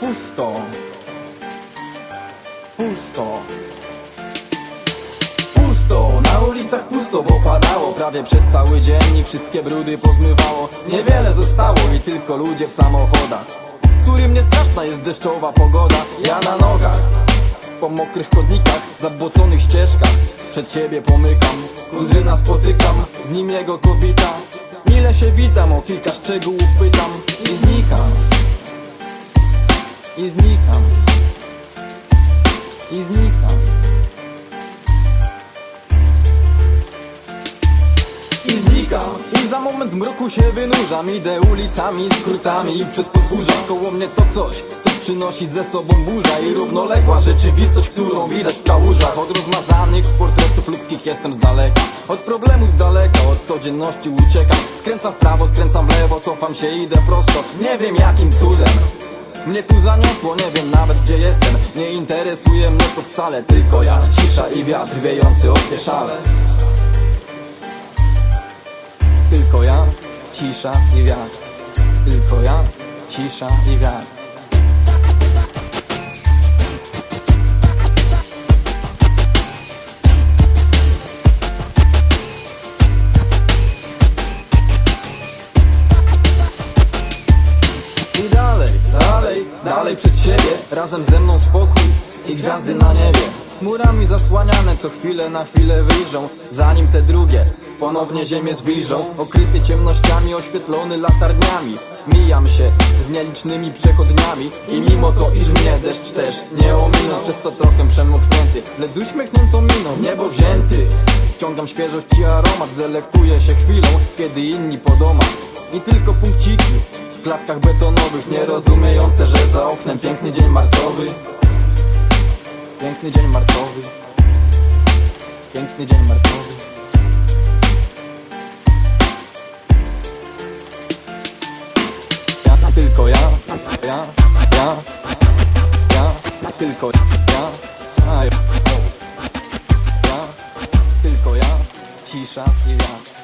Pusto. Pusto. Pusto, na ulicach pusto, bo padało Prawie przez cały dzień i wszystkie brudy pozmywało. Niewiele zostało i tylko ludzie w samochodach. Którym nie straszna jest deszczowa pogoda Ja na nogach. Po mokrych chodnikach, zabłoconych ścieżkach Przed siebie pomykam, kuzyna spotykam Z nim jego kobita Mile się witam, o kilka szczegółów pytam I znikam. I znikam. I znikam. I za moment z mroku się wynurzam. Idę ulicami, skrótami. I przez podwórza Koło mnie to coś, co przynosi ze sobą burza I równoległa rzeczywistość, którą widać w kałużach. Od rozmazanych portretów ludzkich jestem z daleka. Od problemu z daleka, od codzienności uciekam. Skręcam w prawo, skręcam w lewo, cofam się, idę prosto. Nie wiem jakim cudem mnie tu zaniosło, nie wiem nawet gdzie jestem. Nie interesuje mnie to wcale, tylko ja Cisza i wiatr wiejący opieszale tylko ja, cisza i wiatr. Tylko ja, cisza i wiatr dalej, przed siebie Razem ze mną spokój i gwiazdy na niebie. Murami zasłaniane co chwilę na chwilę wyjrzą Zanim te drugie ponownie ziemię zwilżą Okryty ciemnościami, oświetlony latarniami. Mijam się z nielicznymi przechodniami I mimo to, iż mnie deszcz też nie ominął Przez to trochę przemoknięty, lecz z uśmiechniętą miną w niebo wzięty. Wciągam świeżość i aromat, delektuję się chwilą Kiedy inni po domach. I tylko punkciki klatkach betonowych Nierozumiejące, że za oknem piękny dzień marcowy. Piękny dzień marcowy. Piękny dzień marcowy. Ja, tylko ja, ja, ja, ja, tylko ja, a, ja, ja, tylko ja, cisza i wiatr